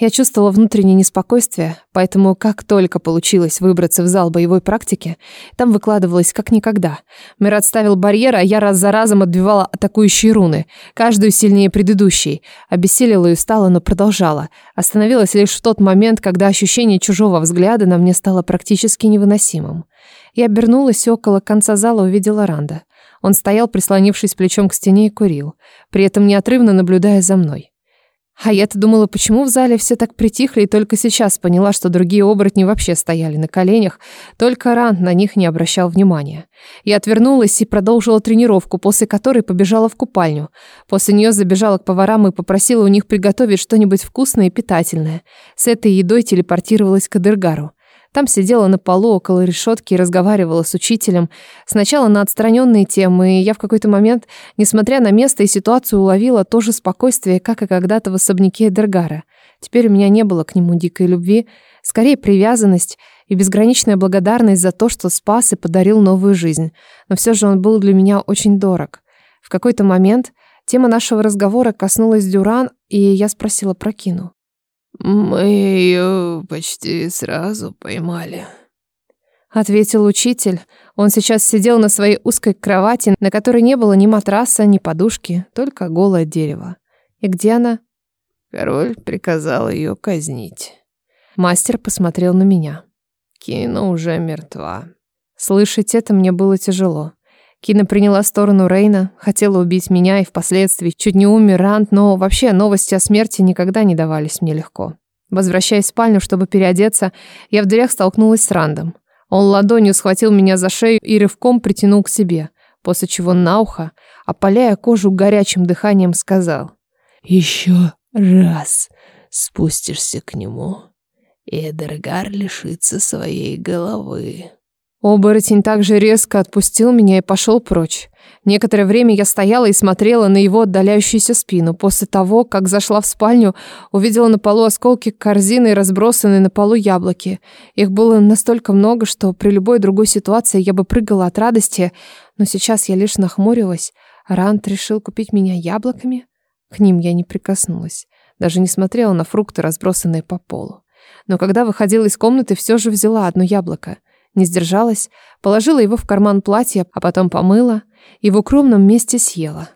Я чувствовала внутреннее неспокойствие, поэтому как только получилось выбраться в зал боевой практики, там выкладывалось как никогда. Мират ставил барьер, а я раз за разом отбивала атакующие руны, каждую сильнее предыдущей. Обессилила и устала, но продолжала. Остановилась лишь в тот момент, когда ощущение чужого взгляда на мне стало практически невыносимым. Я обернулась и около конца зала увидела Ранда. Он стоял, прислонившись плечом к стене и курил, при этом неотрывно наблюдая за мной. А я-то думала, почему в зале все так притихли, и только сейчас поняла, что другие оборотни вообще стояли на коленях, только Ран на них не обращал внимания. Я отвернулась и продолжила тренировку, после которой побежала в купальню. После нее забежала к поварам и попросила у них приготовить что-нибудь вкусное и питательное. С этой едой телепортировалась к Адыргару. Там сидела на полу около решетки и разговаривала с учителем. Сначала на отстраненные темы, и я в какой-то момент, несмотря на место и ситуацию, уловила то же спокойствие, как и когда-то в особняке Эдергара. Теперь у меня не было к нему дикой любви, скорее привязанность и безграничная благодарность за то, что спас и подарил новую жизнь. Но все же он был для меня очень дорог. В какой-то момент тема нашего разговора коснулась Дюран, и я спросила про Кину. Мы ее почти сразу поймали. Ответил учитель. Он сейчас сидел на своей узкой кровати, на которой не было ни матраса, ни подушки, только голое дерево. И где она? Король приказал ее казнить. Мастер посмотрел на меня. Кина уже мертва. Слышать это мне было тяжело. Кина приняла сторону Рейна, хотела убить меня и впоследствии чуть не умер Рант, но вообще новости о смерти никогда не давались мне легко. Возвращаясь в спальню, чтобы переодеться, я в дверях столкнулась с Рандом. Он ладонью схватил меня за шею и рывком притянул к себе, после чего на ухо, опаляя кожу горячим дыханием, сказал «Еще раз спустишься к нему, и Эдергар лишится своей головы». Оборотень также резко отпустил меня и пошел прочь. Некоторое время я стояла и смотрела на его отдаляющуюся спину. После того, как зашла в спальню, увидела на полу осколки корзины и разбросанные на полу яблоки. Их было настолько много, что при любой другой ситуации я бы прыгала от радости, но сейчас я лишь нахмурилась. Рант решил купить меня яблоками? К ним я не прикоснулась, даже не смотрела на фрукты, разбросанные по полу. Но когда выходила из комнаты, все же взяла одно яблоко — не сдержалась, положила его в карман платья, а потом помыла и в укромном месте съела.